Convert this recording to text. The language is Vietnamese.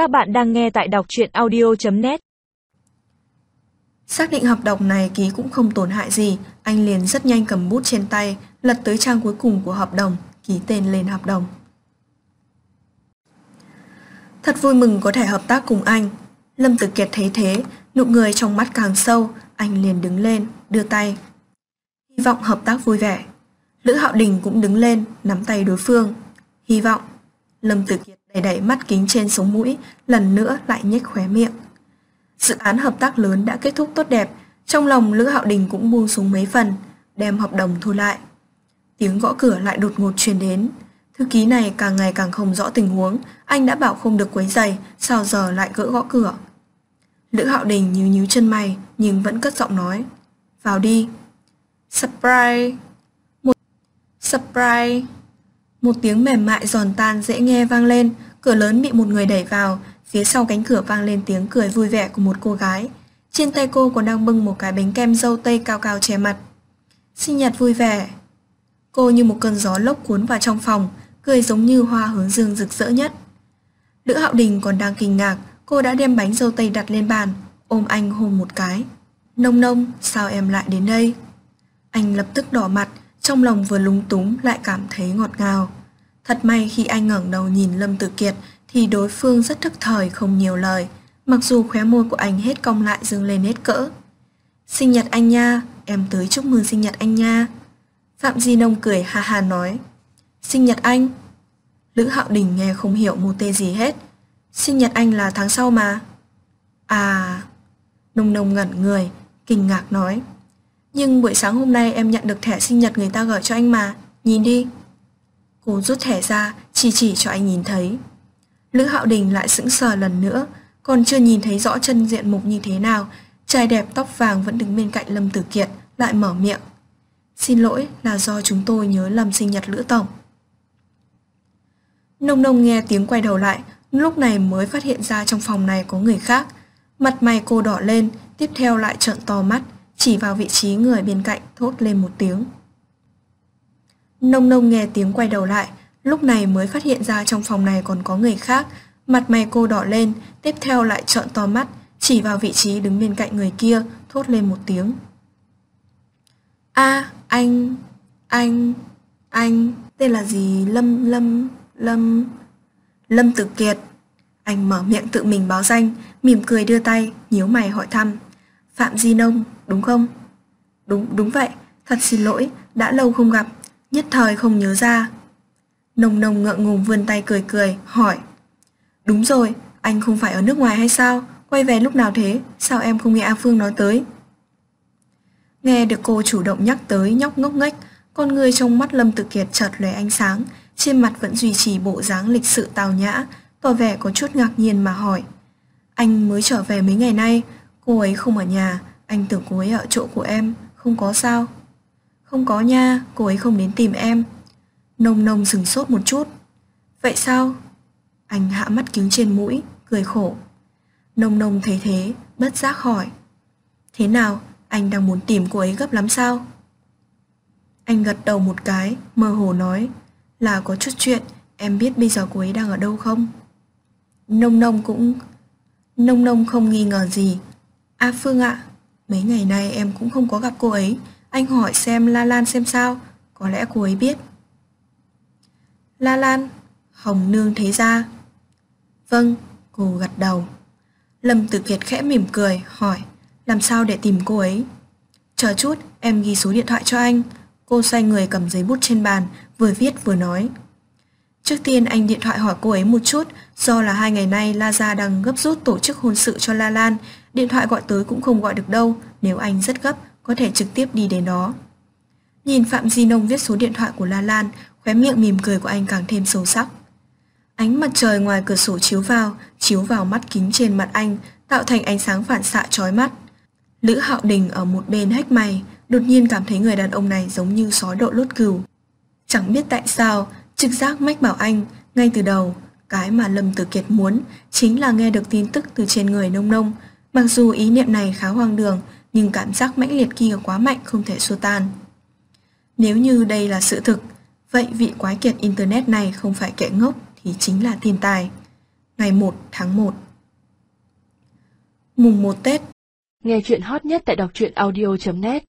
Các bạn đang nghe tại đọc truyện audio.net Xác định hợp đồng này ký cũng không tổn hại gì, anh liền rất nhanh cầm bút trên tay, lật tới trang cuối cùng của hợp đồng, ký tên lên hợp đồng. Thật vui mừng có thể hợp tác cùng anh. Lâm Tử Kiệt thấy thế, nụ cười trong mắt càng sâu, anh liền đứng lên, đưa tay. Hy vọng hợp tác vui vẻ. Lữ Hạo Đình cũng đứng lên, nắm tay đối phương. Hy vọng. Lâm Tử Kiệt đẩy đẩy mắt kính trên sống mũi, lần nữa lại nhếch khóe miệng. Dự án hợp tác lớn đã kết thúc tốt đẹp, trong lòng Lữ Hạo Đình cũng buông xuống mấy phần, đem hợp đồng thu lại. Tiếng gõ cửa lại đột ngột truyền đến. Thư ký này càng ngày càng không rõ tình huống, anh đã bảo không được quấy giày, sao giờ lại gỡ gõ cửa. Lữ Hạo Đình nhíu nhíu chân mày, nhưng vẫn cất giọng nói. Vào đi. Surprise. Một... Surprise. Một tiếng mềm mại giòn tan dễ nghe vang lên, cửa lớn bị một người đẩy vào, phía sau cánh cửa vang lên tiếng cười vui vẻ của một cô gái. Trên tay cô còn đang bưng một cái bánh kem dâu tây cao cao che mặt. Sinh nhật vui vẻ. Cô như một cơn gió lốc cuốn vào trong phòng, cười giống như hoa hướng dương rực rỡ nhất. Lữ Hạo Đình còn đang kinh ngạc, cô đã đem bánh dâu tây đặt lên bàn, ôm anh hôn một cái. Nông nông, sao em lại đến đây? Anh lập tức đỏ mặt, trong lòng vừa lúng túng lại cảm thấy ngọt ngào. Thật may khi anh ngẩng đầu nhìn Lâm Tử Kiệt thì đối phương rất thức thời không nhiều lời, mặc dù khóe môi của anh hết cong lại dương lên hết cỡ. Sinh nhật anh nha, em tới chúc mừng sinh nhật anh nha. Phạm Di Nông cười ha ha nói. Sinh nhật anh? Lữ Hạo Đình nghe không hiểu mô tê gì hết. Sinh nhật anh là tháng sau mà. À... Nông nông ngẩn người, kinh ngạc nói. Nhưng buổi sáng hôm nay em nhận được thẻ sinh nhật người ta gửi cho anh mà, nhìn đi. Cô rút thẻ ra, chỉ chỉ cho anh nhìn thấy. Lữ Hạo Đình lại sững sờ lần nữa, còn chưa nhìn thấy rõ chân diện mục như thế nào, trai đẹp tóc vàng vẫn đứng bên cạnh Lâm Tử Kiệt, lại mở miệng. Xin lỗi là do chúng tôi nhớ lầm sinh nhật Lữ Tổng. Nông nông nghe tiếng quay đầu lại, lúc này mới phát hiện ra trong phòng này có người khác. Mặt mày cô đỏ lên, tiếp theo lại trợn to mắt, chỉ vào vị trí người bên cạnh thốt lên một tiếng. Nông nông nghe tiếng quay đầu lại, lúc này mới phát hiện ra trong phòng này còn có người khác, mặt mày cô đỏ lên, tiếp theo lại trợn to mắt, chỉ vào vị trí đứng bên cạnh người kia, thốt lên một tiếng. a anh, anh, anh, tên là gì? Lâm, Lâm, Lâm... Lâm Tử Kiệt. Anh mở miệng tự mình báo danh, mỉm cười đưa tay, nhíu mày hỏi thăm. Phạm Di Nông, đúng không? Đúng, đúng vậy, thật xin lỗi, đã lâu không gặp, nhất thời không nhớ ra. Nông nông ngượng ngùng vươn tay cười cười, hỏi. Đúng rồi, anh không phải ở nước ngoài hay sao? Quay về lúc nào thế? Sao em không nghe A Phương nói tới? Nghe được cô chủ động nhắc tới nhóc ngốc nghếch, con người trong mắt Lâm Tử Kiệt chợt lóe ánh sáng, trên mặt vẫn duy trì bộ dáng lịch sự tào nhã, tỏ vẻ có chút ngạc nhiên mà hỏi. Anh mới trở về mấy ngày nay, cô ấy không ở nhà, anh tưởng cô ấy ở chỗ của em, không có sao? Không có nha, cô ấy không đến tìm em. Nông nông sừng sốt một chút. Vậy sao? Anh hạ mắt kính trên mũi, cười khổ. Nông nông thấy thế, bất giác hỏi. Thế nào, anh đang muốn tìm cô ấy gấp lắm sao? Anh gật đầu một cái, mơ hồ nói. Là có chút chuyện, em biết bây giờ cô ấy đang ở đâu không? Nông nông cũng... Nông nông không nghi ngờ gì. A Phương ạ, mấy ngày nay em cũng không có gặp cô ấy. Anh hỏi xem La Lan xem sao, có lẽ cô ấy biết. La Lan, Hồng Nương thấy ra. Vâng, cô gật đầu. Lâm Tử Kiệt khẽ mỉm cười, hỏi, làm sao để tìm cô ấy? Chờ chút, em ghi số điện thoại cho anh. Cô xoay người cầm giấy bút trên bàn, vừa viết vừa nói. Trước tiên anh điện thoại hỏi cô ấy một chút, do là hai ngày nay La Gia đang gấp rút tổ chức hôn sự cho La Lan, điện thoại gọi tới cũng không gọi được đâu, nếu anh rất gấp, có thể trực tiếp đi đến đó. Nhìn Phạm Di Nông viết số điện thoại của La Lan, khóe miệng mỉm cười của anh càng thêm sâu sắc. Ánh mặt trời ngoài cửa sổ chiếu vào, chiếu vào mắt kính trên mặt anh, tạo thành ánh sáng phản xạ chói mắt. Lữ Hạo Đình ở một bên hách mày, đột nhiên cảm thấy người đàn ông này giống như sói độ lốt cừu. Chẳng biết tại sao, trực giác mách bảo anh, ngay từ đầu, cái mà Lâm Tử Kiệt muốn chính là nghe được tin tức từ trên người nông nông. Mặc dù ý niệm này khá hoang đường, nhưng cảm giác mãnh liệt kia quá mạnh không thể xua tan. Nếu như đây là sự thực, vậy vị quái kiệt Internet này không phải kẻ ngốc thì chính là thiên tài. ngày 1 tháng 1 Mùng 1 Tết Nghe chuyện hot nhất tại đọc truyện audio.net